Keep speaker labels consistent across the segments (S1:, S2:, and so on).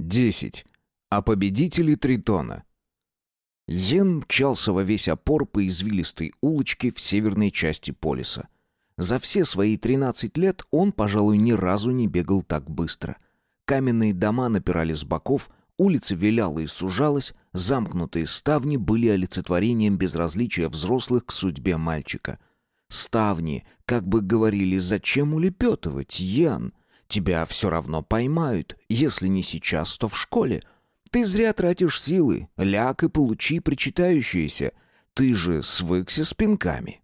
S1: 10. О победителе Тритона. Йен мчался во весь опор по извилистой улочке в северной части полиса. За все свои 13 лет он, пожалуй, ни разу не бегал так быстро. Каменные дома напирали с боков, улица виляла и сужалась, замкнутые ставни были олицетворением безразличия взрослых к судьбе мальчика. Ставни, как бы говорили, зачем улепетывать, Йен? Тебя все равно поймают. Если не сейчас, то в школе. Ты зря тратишь силы. Ляг и получи причитающиеся. Ты же свыкся с пинками.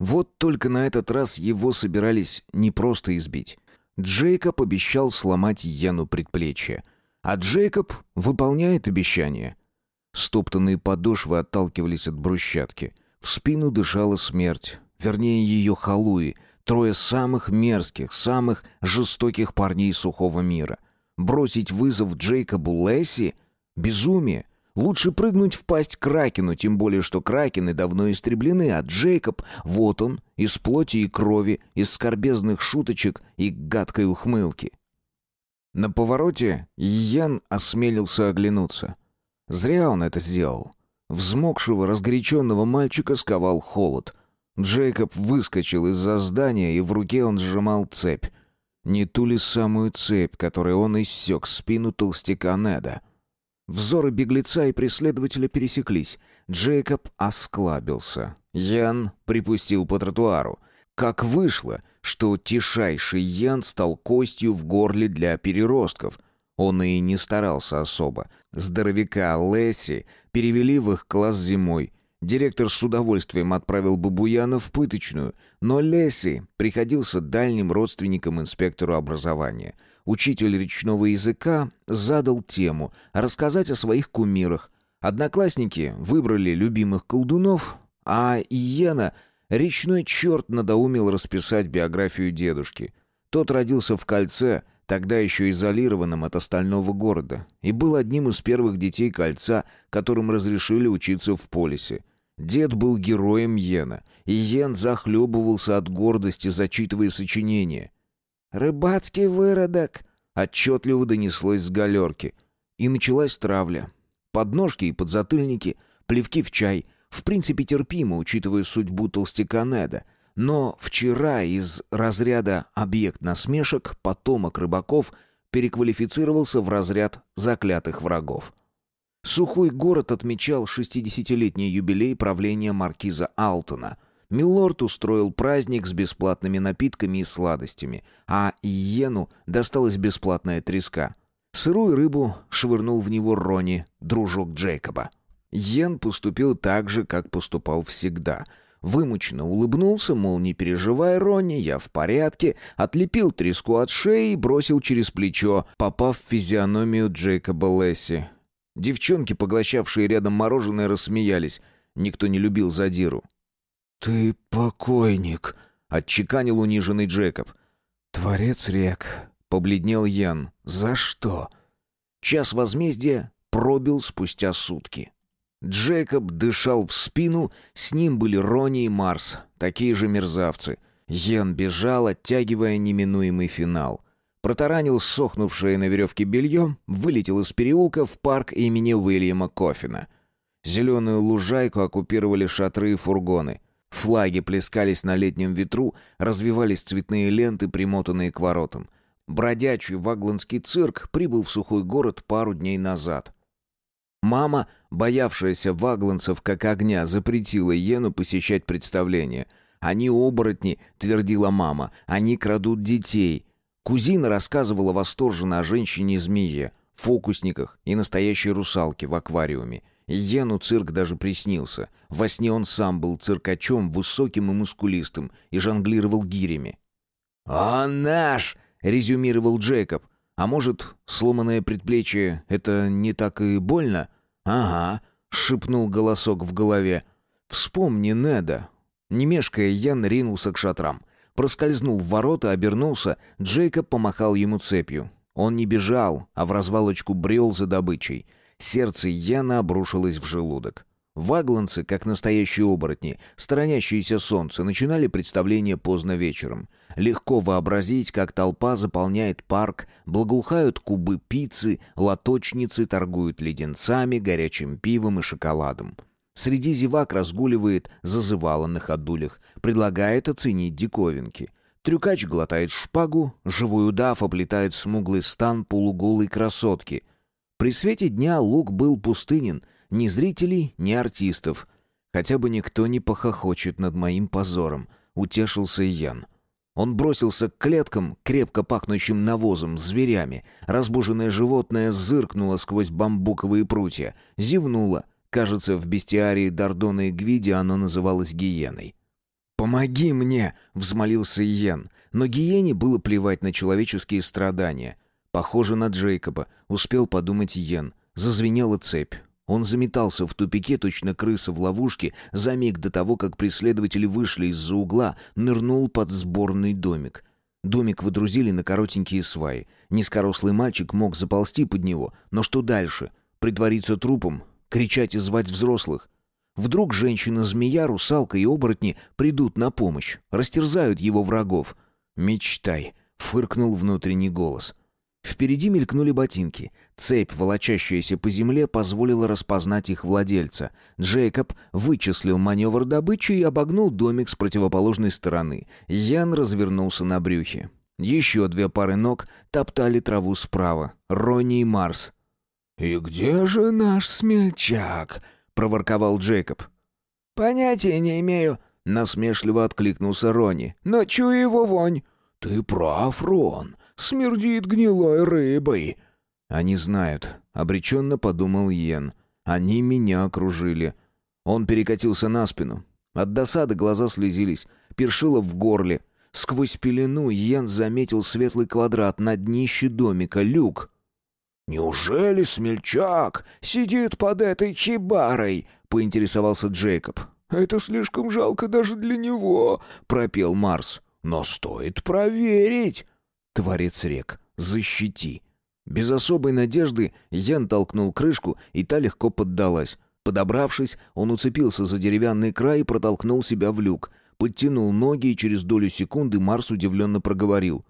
S1: Вот только на этот раз его собирались не просто избить. Джейкоб обещал сломать Йену предплечье. А Джейкоб выполняет обещание. Стоптанные подошвы отталкивались от брусчатки. В спину дышала смерть. Вернее, ее халуи — Трое самых мерзких, самых жестоких парней сухого мира. Бросить вызов Джейкобу Лесси? Безумие. Лучше прыгнуть в пасть Кракену, тем более, что Кракены давно истреблены, а Джейкоб, вот он, из плоти и крови, из скорбезных шуточек и гадкой ухмылки. На повороте Йен осмелился оглянуться. Зря он это сделал. Взмокшего, разгоряченного мальчика сковал холод — Джейкоб выскочил из-за здания, и в руке он сжимал цепь. Не ту ли самую цепь, которой он иссек спину толстяка Неда? Взоры беглеца и преследователя пересеклись. Джейкоб осклабился. Ян припустил по тротуару. Как вышло, что тишайший Ян стал костью в горле для переростков. Он и не старался особо. Здоровяка Лесси перевели в их класс зимой — Директор с удовольствием отправил бы Буяна в пыточную, но Лесли приходился дальним родственником инспектору образования. Учитель речного языка задал тему рассказать о своих кумирах. Одноклассники выбрали любимых колдунов, а Иена речной черт надоумил расписать биографию дедушки. Тот родился в кольце, тогда еще изолированном от остального города, и был одним из первых детей кольца, которым разрешили учиться в полисе. Дед был героем Йена, и Йен захлебывался от гордости, зачитывая сочинение. «Рыбацкий выродок!» — отчетливо донеслось с галерки. И началась травля. Подножки и подзатыльники, плевки в чай. В принципе, терпимо, учитывая судьбу толстяка Неда. Но вчера из разряда «объект насмешек» потомок рыбаков переквалифицировался в разряд заклятых врагов. Сухой город отмечал 60-летний юбилей правления маркиза Алтона. Миллорд устроил праздник с бесплатными напитками и сладостями, а Иену досталась бесплатная треска. Сырую рыбу швырнул в него Рони, дружок Джейкоба. Йен поступил так же, как поступал всегда. Вымученно улыбнулся, мол, не переживай, Ронни, я в порядке, отлепил треску от шеи и бросил через плечо, попав в физиономию Джейкоба Лесси. Девчонки, поглощавшие рядом мороженое, рассмеялись. Никто не любил задиру.
S2: «Ты покойник», — отчеканил униженный Джекоб.
S1: «Творец рек», — побледнел Ян. «За что?» Час возмездия пробил спустя сутки. Джекоб дышал в спину, с ним были Рони и Марс, такие же мерзавцы. Йен бежал, оттягивая неминуемый финал. Протаранил сохнувшее на веревке белье, вылетел из переулка в парк имени Уильяма Кофина. Зеленую лужайку оккупировали шатры и фургоны. Флаги плескались на летнем ветру, развивались цветные ленты, примотанные к воротам. Бродячий вагландский цирк прибыл в сухой город пару дней назад. Мама, боявшаяся вагланцев как огня, запретила Йену посещать представления. «Они оборотни», — твердила мама, — «они крадут детей». Кузина рассказывала восторженно о женщине-змее, фокусниках и настоящей русалке в аквариуме. Йену цирк даже приснился. Во сне он сам был циркачом, высоким и мускулистым, и жонглировал гирями.
S2: «Он наш!» — резюмировал Джейкоб.
S1: «А может, сломанное предплечье — это не так и больно?»
S2: «Ага», — шепнул голосок в голове.
S1: «Вспомни Неда». Не мешкая, Ян ринулся к шатрам. Проскользнул в ворота, обернулся, Джейкоб помахал ему цепью. Он не бежал, а в развалочку брел за добычей. Сердце Яна обрушилось в желудок. Вагланцы, как настоящие оборотни, сторонящиеся солнца, начинали представление поздно вечером. Легко вообразить, как толпа заполняет парк, благоухают кубы пиццы, лоточницы торгуют леденцами, горячим пивом и шоколадом. Среди зевак разгуливает зазывало на ходулях, предлагает оценить диковинки. Трюкач глотает шпагу, живой удав облетает смуглый стан полуголой красотки. При свете дня луг был пустынен, ни зрителей, ни артистов. Хотя бы никто не похохочет над моим позором, утешился Ян. Он бросился к клеткам, крепко пахнущим навозом, зверями. Разбуженное животное зыркнуло сквозь бамбуковые прутья, зевнуло. Кажется, в бестиарии Дардона и Гвиди оно называлось гиеной. «Помоги мне!» — взмолился Йен. Но гиене было плевать на человеческие страдания. Похоже на Джейкоба, успел подумать Йен. Зазвенела цепь. Он заметался в тупике, точно крыса в ловушке, за миг до того, как преследователи вышли из-за угла, нырнул под сборный домик. Домик выдрузили на коротенькие сваи. Низкорослый мальчик мог заползти под него, но что дальше? Притвориться трупом? Кричать и звать взрослых? Вдруг женщина-змея, русалка и оборотни придут на помощь, растерзают его врагов. «Мечтай», — фыркнул внутренний голос. Впереди мелькнули ботинки. Цепь, волочащаяся по земле, позволила распознать их владельца. Джейкоб вычислил маневр добычи и обогнул домик с противоположной стороны. Ян развернулся на брюхе. Еще две пары ног топтали траву справа. Ронни и Марс. «И где же наш смельчак?» — проворковал Джейкоб.
S2: «Понятия не имею», — насмешливо откликнулся Ронни. «Но чую его вонь».
S3: «Ты прав, Рон смердит гнилой рыбой».
S1: «Они знают», — обреченно подумал Йен. «Они меня окружили». Он перекатился на спину. От досады глаза слезились, першило в горле. Сквозь пелену Йен заметил светлый квадрат на днище домика, люк.
S3: «Неужели смельчак сидит под этой хибарой?» — поинтересовался Джейкоб.
S2: «Это слишком жалко даже для него», — пропел Марс.
S3: «Но стоит проверить».
S1: Творец рек, защити. Без особой надежды Ян толкнул крышку, и та легко поддалась. Подобравшись, он уцепился за деревянный край и протолкнул себя в люк. Подтянул ноги, и через долю секунды Марс удивленно проговорил.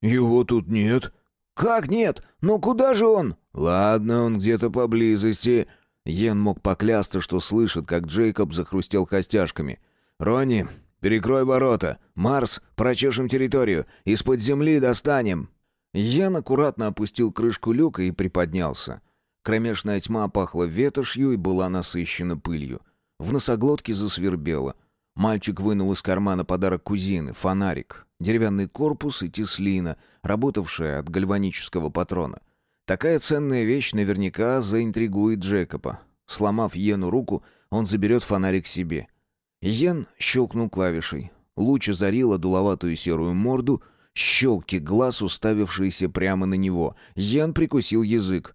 S3: «Его тут нет».
S2: «Как нет? Ну куда же он?»
S1: «Ладно, он где-то поблизости». Йен мог поклясться, что слышит, как Джейкоб захрустел костяшками. «Ронни, Перекрой ворота. Марс, прочешем территорию. Из-под земли достанем». Ян аккуратно опустил крышку люка и приподнялся. Кромешная тьма пахла ветошью и была насыщена пылью. В носоглотке засвербело. Мальчик вынул из кармана подарок кузины — фонарик, деревянный корпус и теслина, работавшая от гальванического патрона. Такая ценная вещь наверняка заинтригует Джекоба. Сломав Йену руку, он заберет фонарик себе — Йен щелкнул клавишей. Луч озарил дуловатую серую морду, щелки глаз, уставившиеся прямо на него. Йен прикусил язык.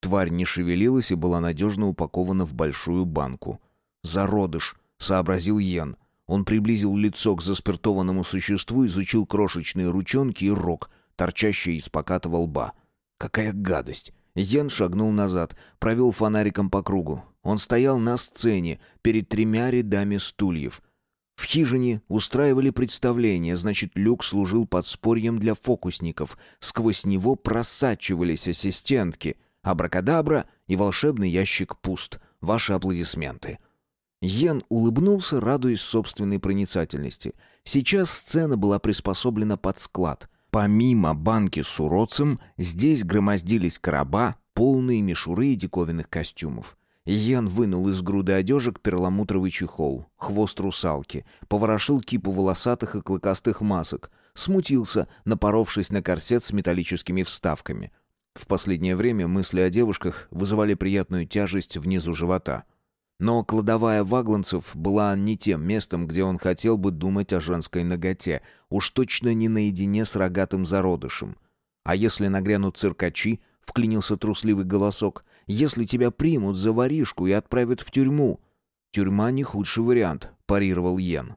S1: Тварь не шевелилась и была надежно упакована в большую банку. «Зародыш!» — сообразил Йен. Он приблизил лицо к заспиртованному существу, изучил крошечные ручонки и рог, торчащие из покатого лба. «Какая гадость!» Йен шагнул назад, провел фонариком по кругу. Он стоял на сцене перед тремя рядами стульев. В хижине устраивали представление, значит, люк служил подспорьем для фокусников. Сквозь него просачивались ассистентки. Абракадабра и волшебный ящик пуст. Ваши аплодисменты. Йен улыбнулся, радуясь собственной проницательности. Сейчас сцена была приспособлена под склад. Помимо банки с уродцем, здесь громоздились короба, полные мишуры и диковинных костюмов. Йен вынул из груды одежек перламутровый чехол, хвост русалки, поворошил кипу волосатых и клыкастых масок, смутился, напоровшись на корсет с металлическими вставками. В последнее время мысли о девушках вызывали приятную тяжесть внизу живота. Но кладовая вагланцев была не тем местом, где он хотел бы думать о женской ноготе, уж точно не наедине с рогатым зародышем. А если нагрянут циркачи, вклинился трусливый голосок, если тебя примут за воришку и отправят в тюрьму. Тюрьма не худший вариант, парировал Йен.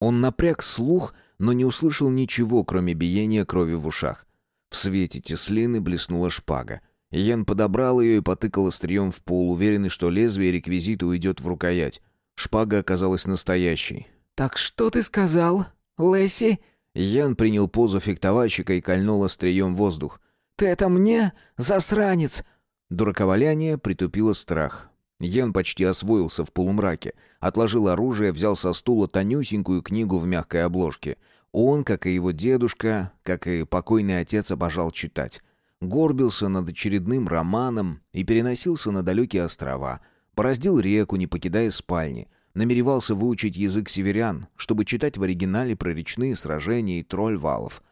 S1: Он напряг слух, но не услышал ничего, кроме биения крови в ушах. В свете теслины блеснула шпага. Йен подобрал ее и потыкал острием в пол, уверенный, что лезвие реквизита уйдет в рукоять. Шпага оказалась настоящей.
S2: «Так что ты сказал, Лесси?»
S1: Йен принял позу фехтовальщика и кольнул острием воздух.
S2: «Ты это мне, засранец?»
S1: Дураковаляние притупило страх. Йен почти освоился в полумраке. Отложил оружие, взял со стула тонюсенькую книгу в мягкой обложке. Он, как и его дедушка, как и покойный отец, обожал читать. Горбился над очередным романом и переносился на далекие острова. Бороздил реку, не покидая спальни. Намеревался выучить язык северян, чтобы читать в оригинале про речные сражения и тролль валов.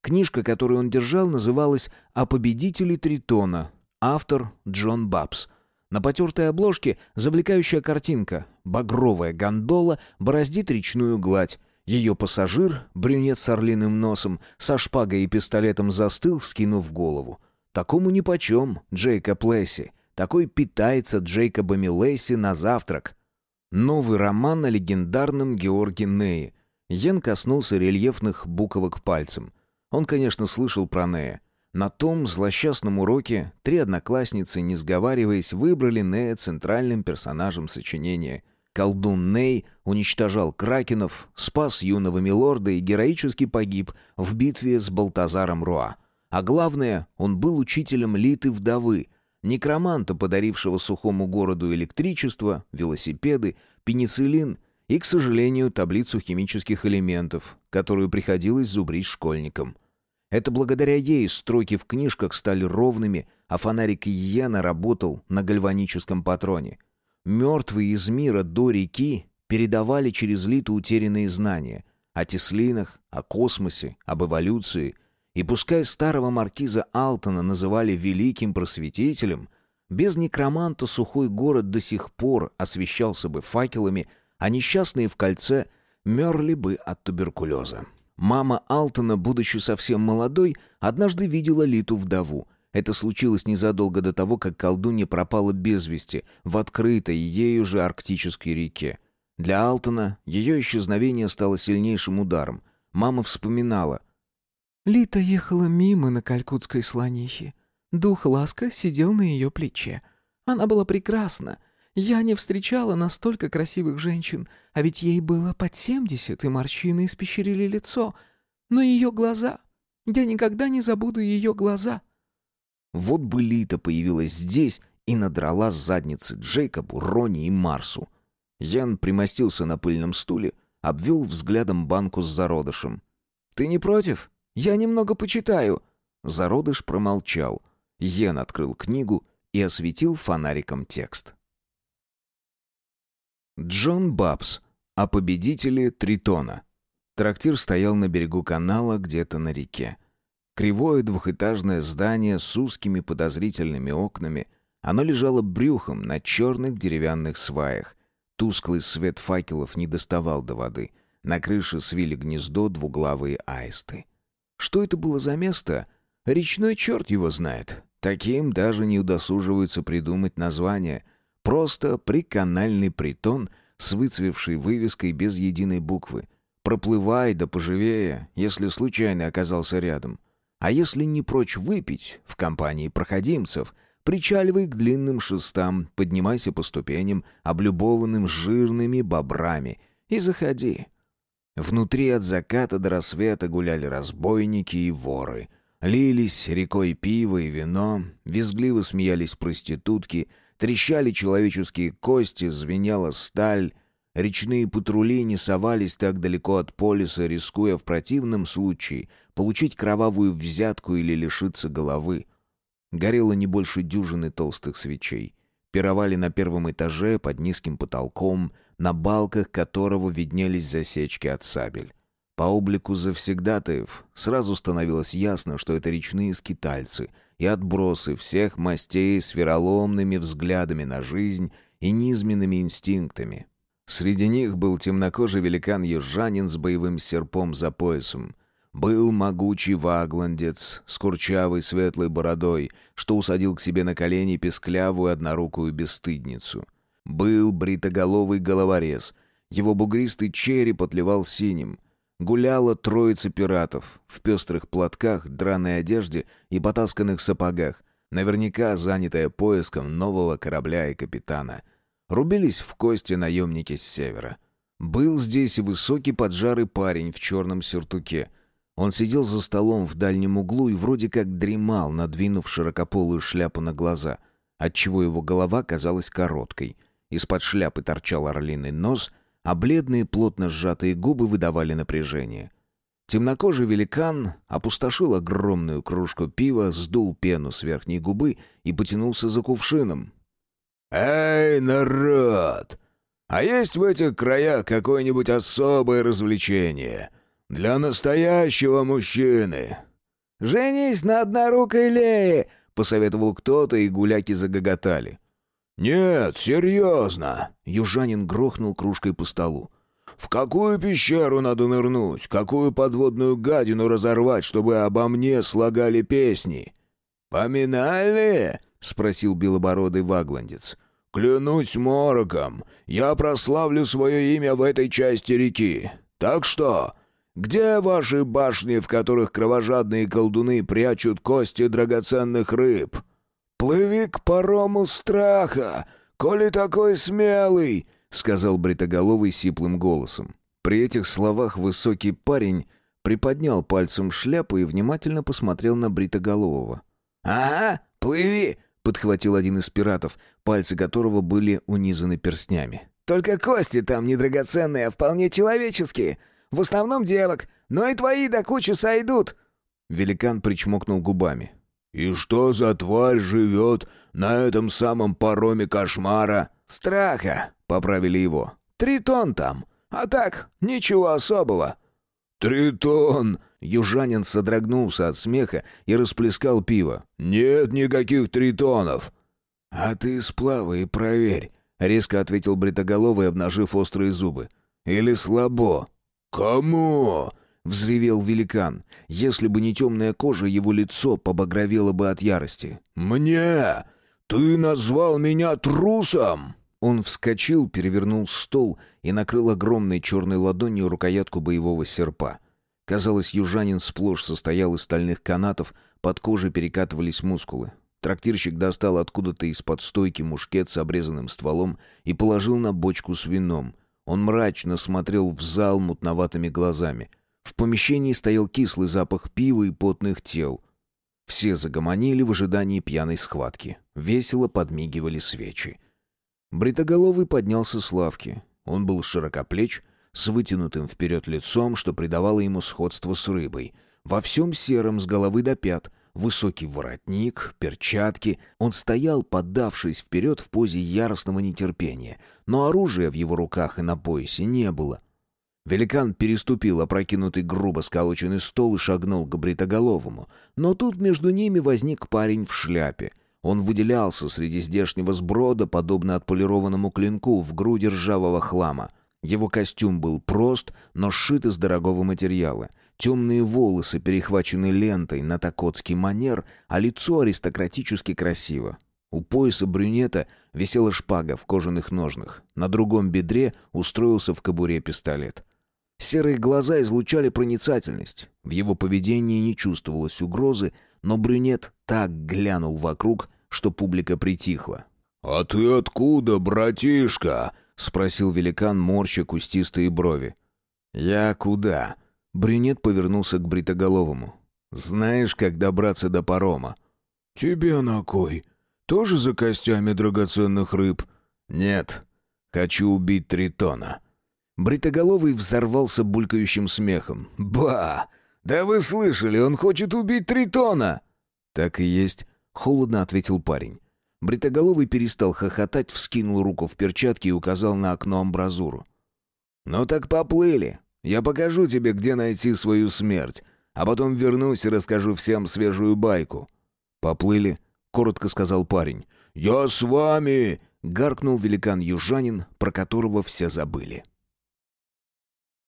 S1: Книжка, которую он держал, называлась «О победителе Тритона». Автор Джон Бабс – на потертой обложке завлекающая картинка. Багровая гондола бороздит речную гладь. Ее пассажир, брюнет с орлиным носом, со шпагой и пистолетом застыл, вскинув голову. Такому нипочем Джейкоб Лесси. Такой питается Джейкобами Лесси на завтрак. Новый роман о легендарном Георге Нее. Йен коснулся рельефных буковок пальцем. Он, конечно, слышал про Нея. На том злосчастном уроке три одноклассницы, не сговариваясь, выбрали Нея центральным персонажем сочинения. Колдун Ней уничтожал кракенов, спас юного милорда и героически погиб в битве с Балтазаром Руа. А главное, он был учителем Литы Вдовы, некроманта, подарившего сухому городу электричество, велосипеды, пенициллин и, к сожалению, таблицу химических элементов, которую приходилось зубрить школьникам. Это благодаря ей строки в книжках стали ровными, а фонарик Йена работал на гальваническом патроне. Мертвые из мира до реки передавали через Литу утерянные знания о Теслинах, о космосе, об эволюции. И пускай старого маркиза Алтона называли великим просветителем, без некроманта сухой город до сих пор освещался бы факелами, а несчастные в кольце мерли бы от туберкулеза. Мама Алтона, будучи совсем молодой, однажды видела Литу вдову. Это случилось незадолго до того, как колдунья пропала без вести в открытой ею же арктической реке. Для Алтона ее исчезновение стало сильнейшим ударом. Мама вспоминала.
S2: «Лита ехала мимо на калькутской слонихе. Дух ласка сидел на ее плече. Она была прекрасна, я не встречала настолько красивых женщин, а ведь ей было под семьдесят, и морщины испещрили лицо. Но ее глаза... Я никогда не забуду ее глаза.
S1: Вот бы Лита появилась здесь и надрала с задницы Джейкобу, Ронни и Марсу. Ян примостился на пыльном стуле, обвел взглядом банку с зародышем. «Ты не против? Я немного почитаю». Зародыш промолчал. Йен открыл книгу и осветил фонариком текст. Джон Бабс. О победителе Тритона. Трактир стоял на берегу канала, где-то на реке. Кривое двухэтажное здание с узкими подозрительными окнами. Оно лежало брюхом на черных деревянных сваях. Тусклый свет факелов не доставал до воды. На крыше свили гнездо двуглавые аисты. Что это было за место? Речной черт его знает. Таким даже не удосуживаются придумать название — Просто приканальный притон с выцвевшей вывеской без единой буквы. Проплывай да поживее, если случайно оказался рядом. А если не прочь выпить в компании проходимцев, причаливай к длинным шестам, поднимайся по ступеням, облюбованным жирными бобрами, и заходи. Внутри от заката до рассвета гуляли разбойники и воры. Лились рекой пиво и вино, визгливо смеялись проститутки — Трещали человеческие кости, звенела сталь. Речные патрули не совались так далеко от полиса, рискуя в противном случае получить кровавую взятку или лишиться головы. Горело не больше дюжины толстых свечей. Пировали на первом этаже под низким потолком, на балках которого виднелись засечки от сабель. По облику завсегдатаев сразу становилось ясно, что это речные скитальцы — и отбросы всех мастей с вероломными взглядами на жизнь и низменными инстинктами. Среди них был темнокожий великан-южанин с боевым серпом за поясом. Был могучий вагландец с курчавой светлой бородой, что усадил к себе на колени песклявую однорукую бесстыдницу. Был бритоголовый головорез. Его бугристый череп отливал синим — Гуляла троица пиратов в пестрых платках, драной одежде и потасканных сапогах. наверняка занятая поиском нового корабля и капитана. Рубились в кости наемники с севера. Был здесь и высокий поджарый парень в черном сюртуке. Он сидел за столом в дальнем углу и вроде как дремал, надвинув широкополую шляпу на глаза, отчего его голова казалась короткой. Из-под шляпы торчал орлиный нос, а бледные плотно сжатые губы выдавали напряжение. Темнокожий великан опустошил огромную кружку пива, сдул пену с верхней губы и потянулся за кувшином.
S3: «Эй, народ! А есть в этих краях какое-нибудь особое развлечение? Для настоящего мужчины?»
S2: «Женись на однорукой Лее!» — посоветовал кто-то, и гуляки загоготали.
S3: «Нет, серьезно!»
S1: — южанин грохнул кружкой по столу.
S3: «В какую пещеру надо нырнуть? Какую подводную гадину разорвать, чтобы обо мне слагали песни?» «Поминальные?» — спросил белобородый вагландец. Клянусь мороком, я прославлю свое имя в этой части реки. Так что, где ваши башни, в которых кровожадные колдуны прячут кости драгоценных рыб? Плыви к парому страха, коли такой смелый, сказал бритоголовый сиплым голосом.
S1: При этих словах высокий парень приподнял пальцем шляпу и внимательно посмотрел на бритоголового.
S2: «Ага, плыви!»
S1: — подхватил один из пиратов, пальцы которого были унизаны перстнями.
S2: «Только кости там не драгоценные, а вполне человеческие. В основном девок, но и твои до кучи сойдут».
S1: Великан причмокнул губами.
S3: «И что за тварь живет на этом самом пароме кошмара?»
S2: «Страха», — поправили его. «Тритон там. А так, ничего особого».
S3: «Тритон!»
S1: Южанин содрогнулся от смеха и расплескал пиво.
S3: «Нет никаких тритонов!»
S1: «А ты сплавай и проверь», — резко ответил Бритоголовый, обнажив острые зубы. «Или слабо?»
S3: «Кому?»
S1: — взревел великан. Если бы не темная кожа, его лицо побагровело бы от ярости.
S3: «Мне? Ты назвал меня трусом?»
S1: Он вскочил, перевернул стол и накрыл огромной черной ладонью рукоятку боевого серпа. Казалось, южанин сплошь состоял из стальных канатов, под кожей перекатывались мускулы. Трактирщик достал откуда-то из-под стойки мушкет с обрезанным стволом и положил на бочку с вином. Он мрачно смотрел в зал мутноватыми глазами. В помещении стоял кислый запах пива и потных тел. Все загомонили в ожидании пьяной схватки. Весело подмигивали свечи. Бритоголовый поднялся с лавки. Он был широкоплеч, с вытянутым вперед лицом, что придавало ему сходство с рыбой. Во всем сером с головы до пят, высокий воротник, перчатки. Он стоял, поддавшись вперед в позе яростного нетерпения, но оружия в его руках и на поясе не было. Великан переступил опрокинутый грубо сколоченный стол и шагнул к бритоголовому, но тут между ними возник парень в шляпе. Он выделялся среди здешнего сброда, подобно отполированному клинку в груди ржавого хлама — его костюм был прост, но сшит из дорогого материала. Темные волосы перехвачены лентой на такотский манер, а лицо аристократически красиво. У пояса брюнета висела шпага в кожаных ножнах. На другом бедре устроился в кобуре пистолет. Серые глаза излучали проницательность. В его поведении не чувствовалось угрозы, но брюнет так глянул вокруг, что публика притихла.
S3: «А ты откуда, братишка?»
S1: — спросил великан, морща кустистые брови. «Я куда?» Брюнет повернулся к бритоголовому. «Знаешь, как добраться до парома?»
S3: «Тебе на кой? Тоже за костями драгоценных рыб?»
S1: «Нет. Хочу убить Тритона». Бритоголовый взорвался булькающим смехом.
S2: «Ба! Да вы слышали, он хочет убить Тритона!»
S1: «Так и есть», — холодно ответил парень. Бритоголовый перестал хохотать, вскинул руку в перчатке и указал на окно амбразуру.
S2: «Ну так поплыли. Я покажу тебе, где найти свою смерть, а потом вернусь и расскажу всем свежую байку».
S1: «Поплыли», — коротко сказал парень.
S3: «Я с вами!»
S1: — гаркнул великан-южанин, про которого все забыли.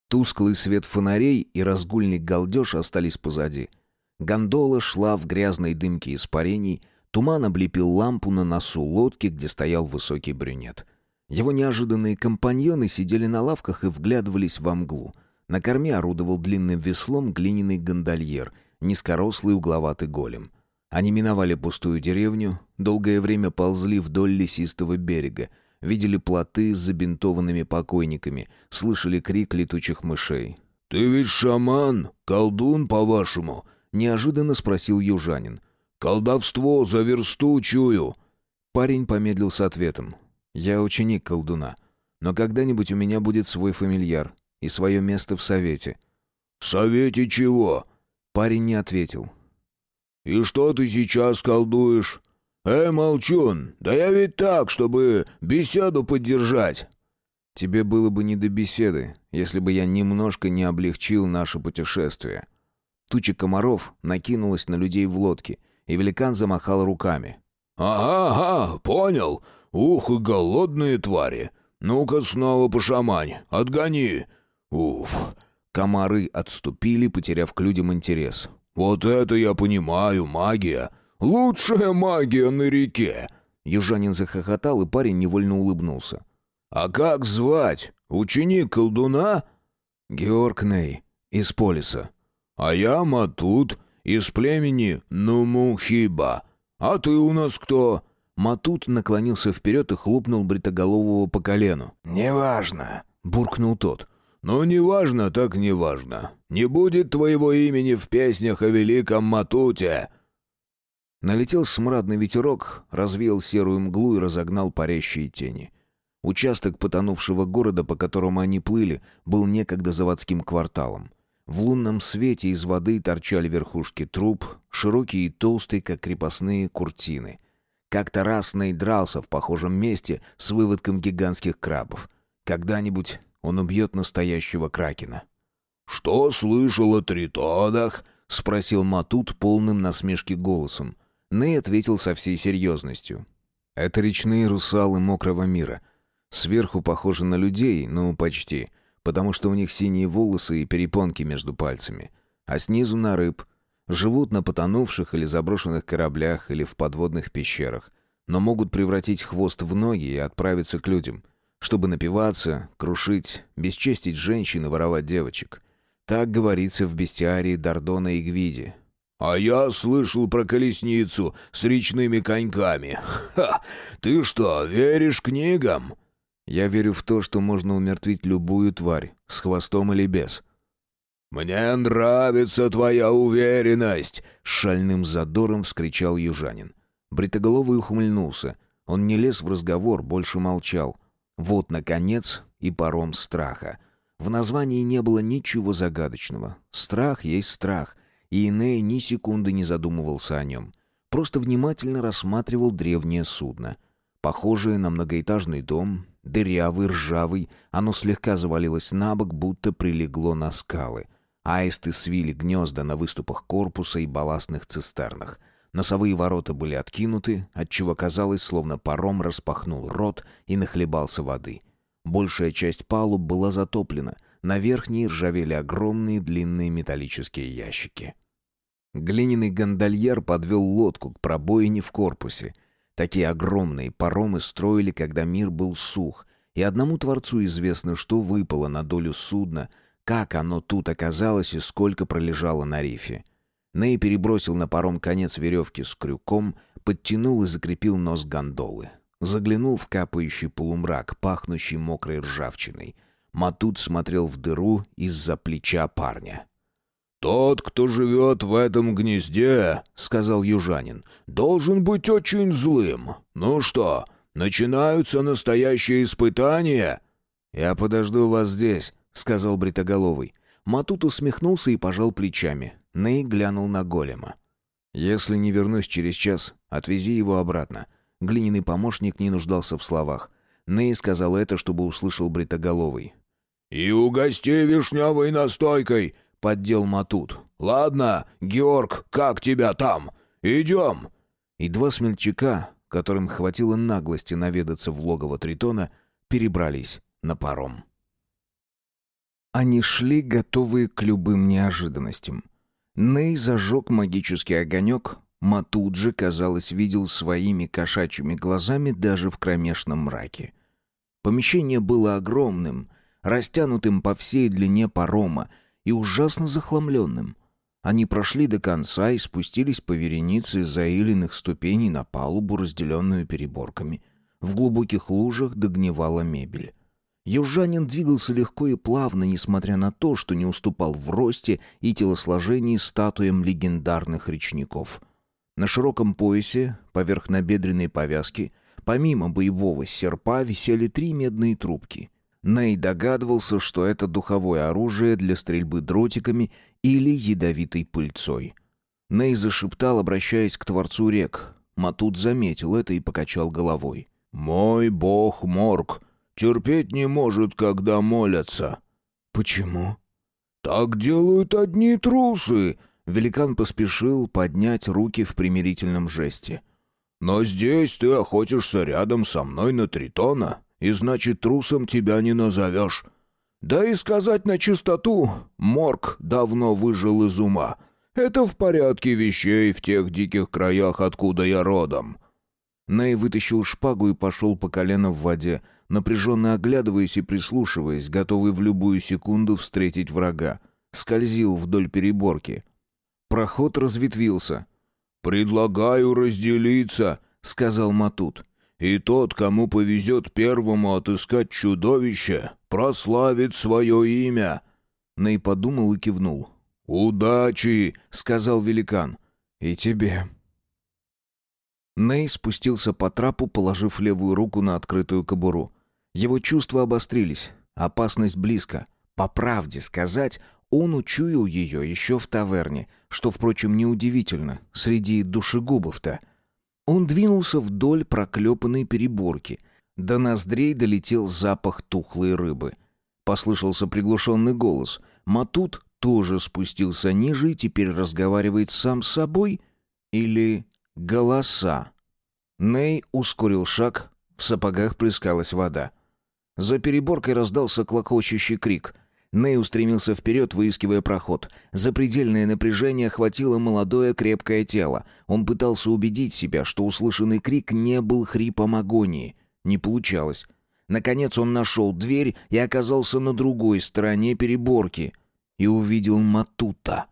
S1: Тусклый свет фонарей и разгульный галдеж остались позади. Гондола шла в грязной дымке испарений, Туман облепил лампу на носу лодки, где стоял высокий брюнет. Его неожиданные компаньоны сидели на лавках и вглядывались во мглу. На корме орудовал длинным веслом глиняный гондольер, низкорослый угловатый голем. Они миновали пустую деревню, долгое время ползли вдоль лесистого берега, видели плоты с забинтованными покойниками, слышали крик летучих мышей.
S3: «Ты ведь шаман, колдун, по-вашему?»
S1: — неожиданно спросил южанин.
S3: «Колдовство за версту чую».
S1: Парень помедлил с ответом. «Я ученик колдуна, но когда-нибудь у меня будет свой фамильяр и свое место в совете».
S3: «В совете чего?»
S1: Парень не ответил.
S3: «И что ты сейчас колдуешь?» «Эй, молчун, да я ведь так, чтобы беседу поддержать».
S1: «Тебе было бы не до беседы, если бы я немножко не облегчил наше путешествие». Туча комаров накинулась на людей в лодке, и великан замахал руками.
S3: «Ага, ага, понял. Ух, и голодные твари. Ну-ка снова пошамань, отгони. Уф».
S1: Комары отступили, потеряв к людям интерес.
S3: «Вот это я понимаю, магия. Лучшая магия на реке!»
S1: Южанин захохотал, и парень невольно улыбнулся.
S3: «А как звать? Ученик колдуна?»
S1: «Георг Ней, из Полиса».
S3: «А я Матут, из племени Нумухиба. А ты у нас кто?»
S1: Матут наклонился вперед и хлопнул бритоголового по колену.
S3: «Неважно», —
S1: буркнул тот.
S3: «Ну, неважно, так неважно. Не будет твоего имени в песнях о великом Матуте!»
S1: Налетел смрадный ветерок, развеял серую мглу и разогнал парящие тени. Участок потонувшего города, по которому они плыли, был некогда заводским кварталом. В лунном свете из воды торчали верхушки труб, широкие и толстые, как крепостные куртины. Как-то раз Ней дрался в похожем месте с выводком гигантских крабов. Когда-нибудь он убьет настоящего кракена.
S3: «Что слышал о тритонах?»
S1: — спросил Матут полным насмешки голосом. Ней ответил со всей серьезностью. «Это речные русалы мокрого мира. Сверху похожи на людей, ну, почти, потому что у них синие волосы и перепонки между пальцами. А снизу на рыб. Живут на потонувших или заброшенных кораблях или в подводных пещерах, но могут превратить хвост в ноги и отправиться к людям, чтобы напиваться, крушить, бесчестить женщин и воровать девочек. Так говорится в бестиарии Дардона и Гвиди,
S3: «А я слышал про колесницу с речными коньками. Ха! Ты что, веришь книгам?»
S1: «Я верю в то, что можно умертвить любую тварь, с хвостом или без».
S3: «Мне нравится твоя уверенность!»
S1: — с шальным задором вскричал южанин. Бритоголовый ухмыльнулся. Он не лез в разговор, больше молчал. Вот, наконец, и паром страха. В названии не было ничего загадочного. Страх есть страх, и Иней ни секунды не задумывался о нем. Просто внимательно рассматривал древнее судно. Похожее на многоэтажный дом, дырявый, ржавый, оно слегка завалилось на бок, будто прилегло на скалы. Аисты свили гнезда на выступах корпуса и балластных цистернах. Носовые ворота были откинуты, отчего казалось, словно паром распахнул рот и нахлебался воды. Большая часть палуб была затоплена, на верхней ржавели огромные длинные металлические ящики. Глиняный гондольер подвел лодку к пробоине в корпусе. Такие огромные паромы строили, когда мир был сух, и одному Творцу известно, что выпало на долю судна, как оно тут оказалось и сколько пролежало на рифе. Ней перебросил на паром конец веревки с крюком, подтянул и закрепил нос гондолы. Заглянул в капающий полумрак, пахнущий мокрой ржавчиной. Матут смотрел в дыру из-за плеча парня.
S3: «Тот, кто живет в этом гнезде, — сказал южанин, — должен быть очень злым. Ну что, начинаются настоящие испытания?»
S1: «Я подожду вас здесь», — сказал Бритоголовый. Матут усмехнулся и пожал плечами. Ней глянул на голема. «Если не вернусь через час, отвези его обратно». Глиняный помощник не нуждался в словах. Ней сказал это, чтобы услышал Бритоголовый.
S3: «И угости вишневой настойкой!» Поддел Матут. «Ладно, Георг, как тебя там? Идем!»
S1: И два смельчака, которым хватило наглости наведаться в логово Тритона, перебрались на паром. Они шли, готовые к любым неожиданностям. Ней зажег магический огонек, Матут же, казалось, видел своими кошачьими глазами даже в кромешном мраке. Помещение было огромным, растянутым по всей длине парома, и ужасно захламленным. Они прошли до конца и спустились по веренице заиленных ступеней на палубу, разделенную переборками. В глубоких лужах догнивала мебель. Южанин двигался легко и плавно, несмотря на то, что не уступал в росте и телосложении статуям легендарных речников. На широком поясе, поверх набедренной повязки, помимо боевого серпа висели три медные трубки. Ней догадывался, что это духовое оружие для стрельбы дротиками или ядовитой пыльцой. Ней зашептал, обращаясь к Творцу рек. Матут заметил это и покачал головой.
S3: «Мой бог Морг терпеть не может, когда молятся».
S1: «Почему?»
S3: «Так делают одни трусы»,
S1: Великан поспешил поднять руки в примирительном жесте.
S3: «Но здесь ты охотишься рядом со мной на Тритона, и значит, трусом тебя не назовешь. Да и сказать на чистоту, Морг давно выжил из ума. Это в порядке вещей в тех диких краях, откуда я родом».
S1: Ней вытащил шпагу и пошел по колено в воде, напряженно оглядываясь и прислушиваясь, готовый в любую секунду встретить врага. Скользил вдоль переборки. Проход разветвился.
S3: «Предлагаю разделиться», —
S1: сказал Матут.
S3: «И тот, кому повезет первому отыскать чудовище, прославит свое имя».
S1: Ней подумал и кивнул.
S3: «Удачи!» — сказал великан.
S1: «И тебе». Ней спустился по трапу, положив левую руку на открытую кобуру. Его чувства обострились. Опасность близко. По правде сказать, он учуял ее еще в таверне, что, впрочем, неудивительно, среди душегубов-то. Он двинулся вдоль проклепанной переборки. До ноздрей долетел запах тухлой рыбы. Послышался приглушенный голос. Матут тоже спустился ниже и теперь разговаривает сам с собой? Или голоса? Ней ускорил шаг, в сапогах плескалась вода. За переборкой раздался клокочущий крик. Ней устремился вперед, выискивая проход. Запредельное напряжение охватило молодое крепкое тело. Он пытался убедить себя, что услышанный крик не был хрипом агонии. Не получалось. Наконец он нашел дверь и оказался на другой стороне переборки. И увидел Матута.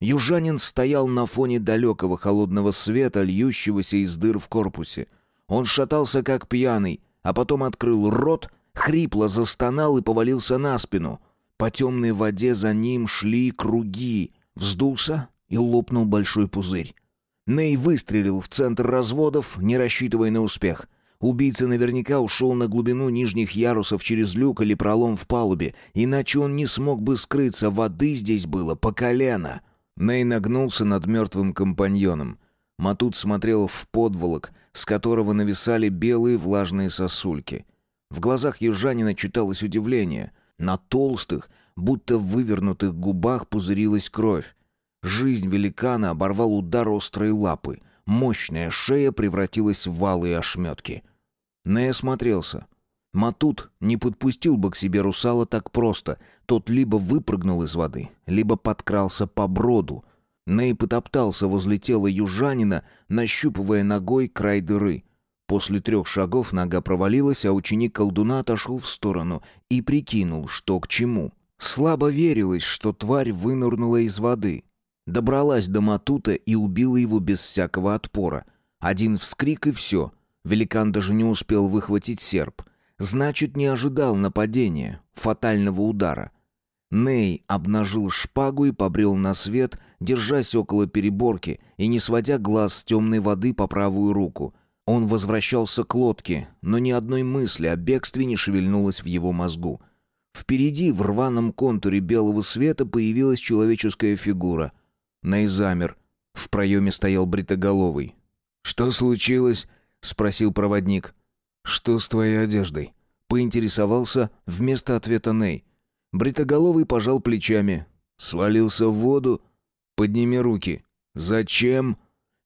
S1: Южанин стоял на фоне далекого холодного света, льющегося из дыр в корпусе. Он шатался как пьяный, а потом открыл рот, хрипло застонал и повалился на спину — по темной воде за ним шли круги. Вздулся и лопнул большой пузырь. Ней выстрелил в центр разводов, не рассчитывая на успех. Убийца наверняка ушел на глубину нижних ярусов через люк или пролом в палубе, иначе он не смог бы скрыться, воды здесь было по колено. Ней нагнулся над мертвым компаньоном. Матут смотрел в подволок, с которого нависали белые влажные сосульки. В глазах южанина читалось удивление — на толстых, будто вывернутых губах пузырилась кровь. Жизнь великана оборвал удар острой лапы. Мощная шея превратилась в валые ошметки. Ней осмотрелся. Матут не подпустил бы к себе русала так просто. Тот либо выпрыгнул из воды, либо подкрался по броду. Ней потоптался возле тела южанина, нащупывая ногой край дыры. После трех шагов нога провалилась, а ученик колдуна отошел в сторону и прикинул, что к чему. Слабо верилось, что тварь вынырнула из воды. Добралась до Матута и убила его без всякого отпора. Один вскрик и все. Великан даже не успел выхватить серп. Значит, не ожидал нападения, фатального удара. Ней обнажил шпагу и побрел на свет, держась около переборки и не сводя глаз с темной воды по правую руку — он возвращался к лодке, но ни одной мысли о бегстве не шевельнулось в его мозгу. Впереди, в рваном контуре белого света, появилась человеческая фигура. Ней замер. В проеме стоял бритоголовый. «Что случилось?» — спросил проводник. «Что с твоей одеждой?» — поинтересовался вместо ответа Ней. Бритоголовый пожал плечами. «Свалился в воду?» «Подними руки». «Зачем?»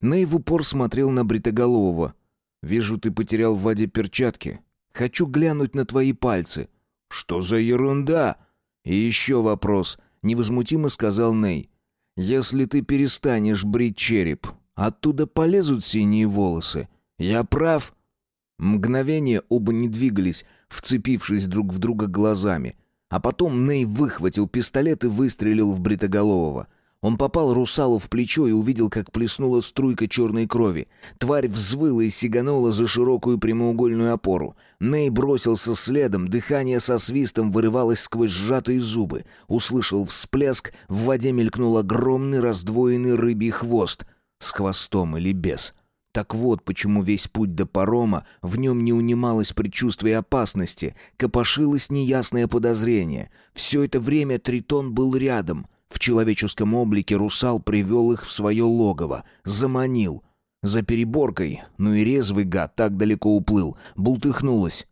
S1: Ней в упор смотрел на Бритоголового. Вижу, ты потерял в воде перчатки. Хочу глянуть на твои пальцы. Что за ерунда? И еще вопрос, невозмутимо сказал Ней. Если ты перестанешь брить череп, оттуда полезут синие волосы. Я прав? Мгновение оба не двигались, вцепившись друг в друга глазами. А потом Ней выхватил пистолет и выстрелил в Бритоголового. Он попал русалу в плечо и увидел, как плеснула струйка черной крови. Тварь взвыла и сиганула за широкую прямоугольную опору. Ней бросился следом, дыхание со свистом вырывалось сквозь сжатые зубы. Услышал всплеск, в воде мелькнул огромный раздвоенный рыбий хвост. С хвостом или без. Так вот, почему весь путь до парома в нем не унималось предчувствие опасности, копошилось неясное подозрение. Все это время Тритон был рядом — в человеческом облике русал привел их в свое логово, заманил. За переборкой, ну и резвый гад так далеко уплыл, бултыхнулась.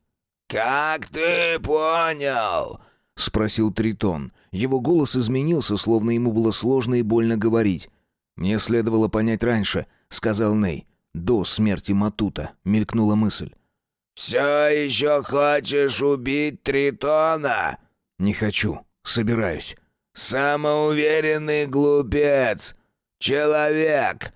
S3: «Как ты понял?»
S1: — спросил Тритон. Его голос изменился, словно ему было сложно и больно говорить. «Мне следовало понять раньше», — сказал Ней. До смерти Матута мелькнула мысль.
S3: «Все еще хочешь убить Тритона?»
S1: «Не хочу. Собираюсь.
S3: «Самоуверенный глупец! Человек!»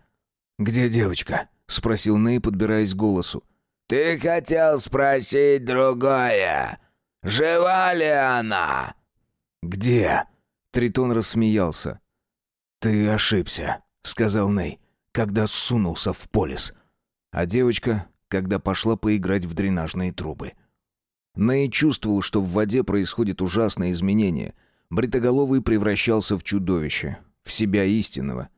S1: «Где девочка?» — спросил Ней, подбираясь к голосу.
S3: «Ты хотел спросить другое. Жива ли она?»
S1: «Где?» — Тритон рассмеялся. «Ты ошибся», — сказал Ней, когда сунулся в полис. А девочка, когда пошла поиграть в дренажные трубы. Ней чувствовал, что в воде происходит ужасное изменение — Бритоголовый превращался в чудовище, в себя истинного.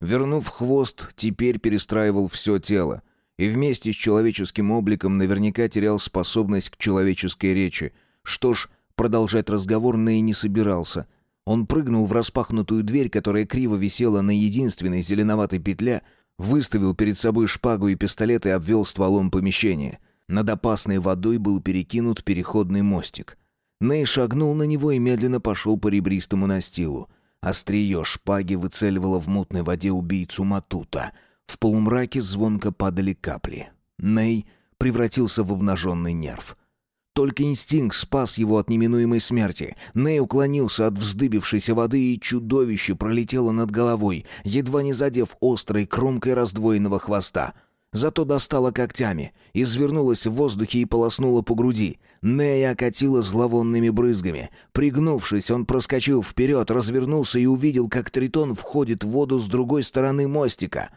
S1: Вернув хвост, теперь перестраивал все тело. И вместе с человеческим обликом наверняка терял способность к человеческой речи. Что ж, продолжать разговор Ней не собирался. Он прыгнул в распахнутую дверь, которая криво висела на единственной зеленоватой петле, выставил перед собой шпагу и пистолет и обвел стволом помещение. Над опасной водой был перекинут переходный мостик. Ней шагнул на него и медленно пошел по ребристому настилу. Острие шпаги выцеливало в мутной воде убийцу Матута. В полумраке звонко падали капли. Ней превратился в обнаженный нерв. Только инстинкт спас его от неминуемой смерти. Ней уклонился от вздыбившейся воды, и чудовище пролетело над головой, едва не задев острой кромкой раздвоенного хвоста — Зато достала когтями, извернулась в воздухе и полоснула по груди. Нея окатила зловонными брызгами. Пригнувшись, он проскочил вперед, развернулся и увидел, как Тритон входит в воду с другой стороны мостика.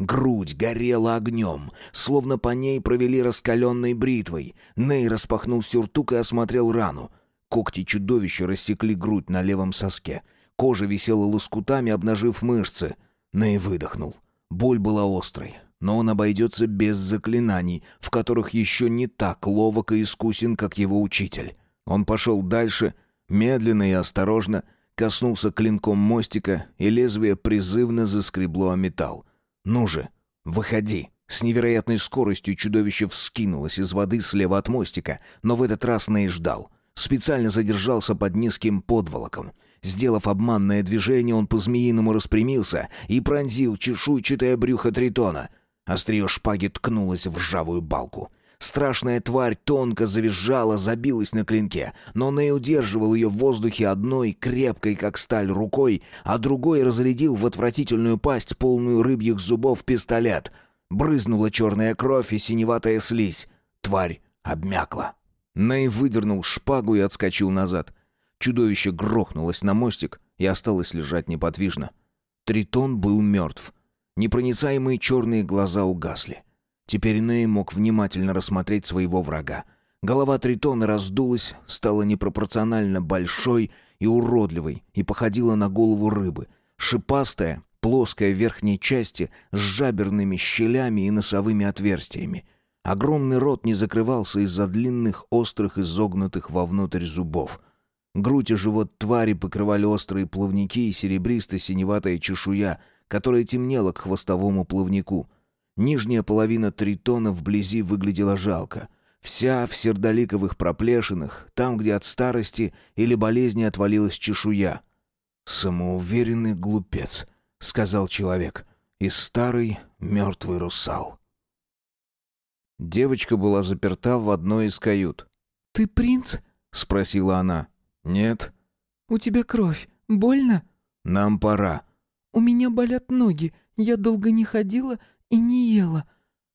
S1: Грудь горела огнем, словно по ней провели раскаленной бритвой. Ней распахнул сюртук и осмотрел рану. Когти чудовища рассекли грудь на левом соске. Кожа висела лоскутами, обнажив мышцы. Ней выдохнул. Боль была острой но он обойдется без заклинаний, в которых еще не так ловок и искусен, как его учитель. Он пошел дальше, медленно и осторожно, коснулся клинком мостика, и лезвие призывно заскребло о металл. «Ну же, выходи!» С невероятной скоростью чудовище вскинулось из воды слева от мостика, но в этот раз Ней ждал. Специально задержался под низким подволоком — Сделав обманное движение, он по-змеиному распрямился и пронзил чешуйчатое брюхо тритона. Острие шпаги ткнулось в ржавую балку. Страшная тварь тонко завизжала, забилась на клинке, но Ней удерживал ее в воздухе одной, крепкой как сталь, рукой, а другой разрядил в отвратительную пасть, полную рыбьих зубов, пистолет. Брызнула черная кровь и синеватая слизь. Тварь обмякла. Ней выдернул шпагу и отскочил назад. Чудовище грохнулось на мостик и осталось лежать неподвижно. Тритон был мертв — Непроницаемые черные глаза угасли. Теперь Ней мог внимательно рассмотреть своего врага. Голова Тритона раздулась, стала непропорционально большой и уродливой и походила на голову рыбы. Шипастая, плоская в верхней части, с жаберными щелями и носовыми отверстиями. Огромный рот не закрывался из-за длинных, острых, изогнутых вовнутрь зубов. Грудь и живот твари покрывали острые плавники и серебристо-синеватая чешуя — которая темнела к хвостовому плавнику. Нижняя половина тритона вблизи выглядела жалко. Вся в сердоликовых проплешинах, там, где от старости или болезни отвалилась чешуя. «Самоуверенный глупец», — сказал человек, — «и старый мертвый русал». Девочка была заперта в одной из кают.
S2: «Ты принц?»
S1: — спросила она. «Нет».
S2: «У тебя кровь. Больно?»
S1: «Нам пора».
S2: «У меня болят ноги, я долго не ходила и не ела».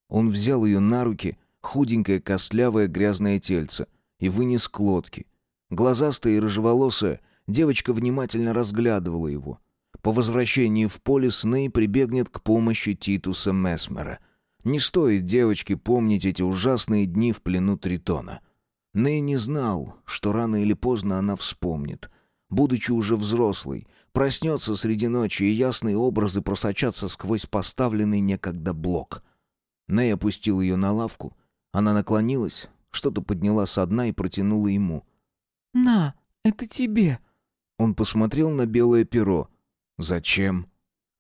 S1: Он взял ее на руки, худенькое, костлявое, грязное тельце, и вынес к лодке. Глазастая и рыжеволосая, девочка внимательно разглядывала его. По возвращении в полис Ней прибегнет к помощи Титуса Месмера. Не стоит девочке помнить эти ужасные дни в плену Тритона. Ней не знал, что рано или поздно она вспомнит. Будучи уже взрослой, проснется среди ночи, и ясные образы просочатся сквозь поставленный некогда блок. Ней опустил ее на лавку. Она наклонилась, что-то подняла со дна и протянула ему.
S2: «На, это тебе».
S1: Он посмотрел на белое перо. «Зачем?»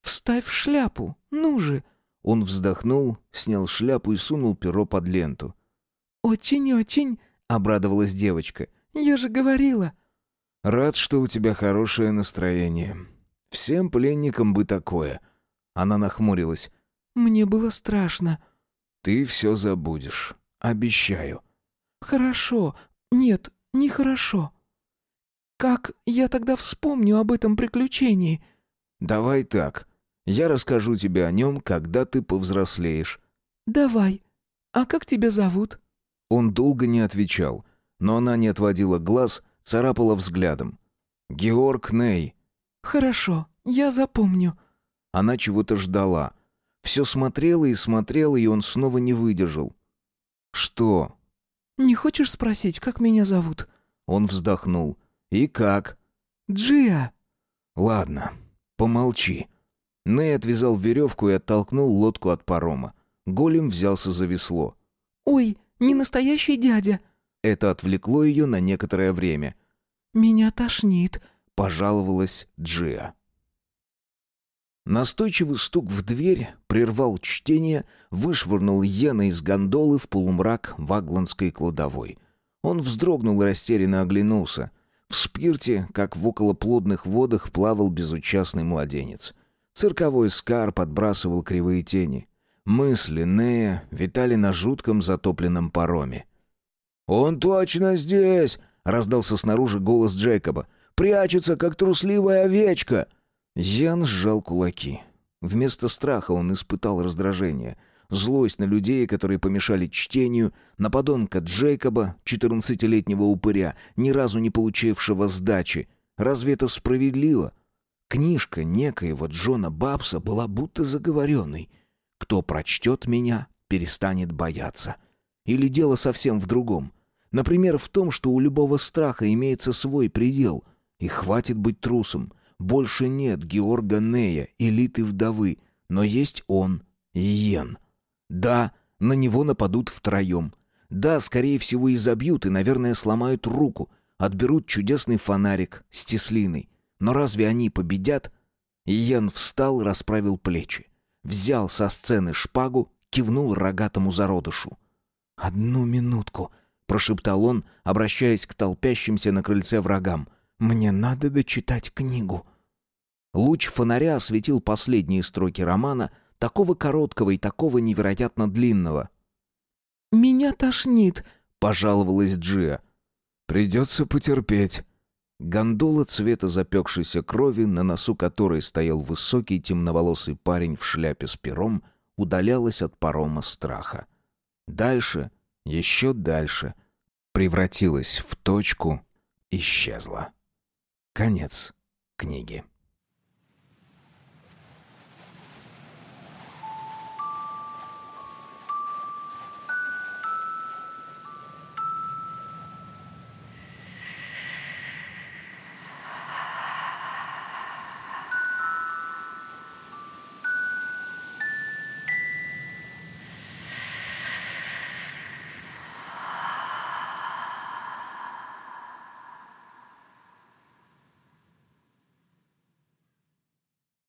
S2: «Вставь в шляпу, ну же!»
S1: Он вздохнул, снял шляпу и сунул перо под ленту.
S2: «Очень-очень!» — обрадовалась девочка. «Я же говорила!»
S1: «Рад, что у тебя хорошее настроение. Всем пленникам бы такое». Она нахмурилась.
S2: «Мне было страшно».
S1: «Ты все забудешь. Обещаю».
S2: «Хорошо. Нет, нехорошо. Как я тогда вспомню об этом приключении?»
S1: «Давай так. Я расскажу тебе о нем, когда ты повзрослеешь».
S2: «Давай. А как тебя зовут?»
S1: Он долго не отвечал, но она не отводила глаз, царапала взглядом. «Георг Ней».
S2: «Хорошо, я запомню».
S1: Она чего-то ждала. Все смотрела и смотрела, и он снова не выдержал. «Что?»
S2: «Не хочешь спросить, как меня зовут?»
S1: Он вздохнул. «И как?»
S2: «Джиа».
S1: «Ладно, помолчи». Ней отвязал веревку и оттолкнул лодку от парома. Голем взялся за весло.
S2: «Ой, не настоящий дядя!»
S1: Это отвлекло ее на некоторое время.
S2: «Меня тошнит», —
S1: пожаловалась Джиа. Настойчивый стук в дверь прервал чтение, вышвырнул Йена из гондолы в полумрак вагландской кладовой. Он вздрогнул и растерянно оглянулся. В спирте, как в околоплодных водах, плавал безучастный младенец. Цирковой скар подбрасывал кривые тени. Мысли Нея витали на жутком затопленном пароме. «Он точно здесь!» — раздался снаружи голос Джейкоба. «Прячется, как трусливая овечка!» Ян сжал кулаки. Вместо страха он испытал раздражение. Злость на людей, которые помешали чтению, на подонка Джейкоба, четырнадцатилетнего упыря, ни разу не получившего сдачи. Разве это справедливо? Книжка некоего Джона Бабса была будто заговоренной. Кто прочтет меня, перестанет бояться. Или дело совсем в другом. Например, в том, что у любого страха имеется свой предел. И хватит быть трусом. Больше нет Георга Нея, элиты вдовы. Но есть он, Йен. Да, на него нападут втроем. Да, скорее всего, и забьют, и, наверное, сломают руку. Отберут чудесный фонарик с Теслиной. Но разве они победят? Йен встал и расправил плечи. Взял со сцены шпагу, кивнул рогатому зародышу. «Одну минутку», — прошептал он, обращаясь к толпящимся на крыльце врагам. «Мне надо дочитать книгу». Луч фонаря осветил последние строки романа, такого короткого и такого невероятно длинного.
S2: «Меня тошнит», —
S1: пожаловалась Джиа. «Придется потерпеть». Гондола цвета запекшейся крови, на носу которой стоял высокий темноволосый парень в шляпе с пером, удалялась от парома страха. Дальше, еще дальше, превратилась в точку, исчезла. Конец книги.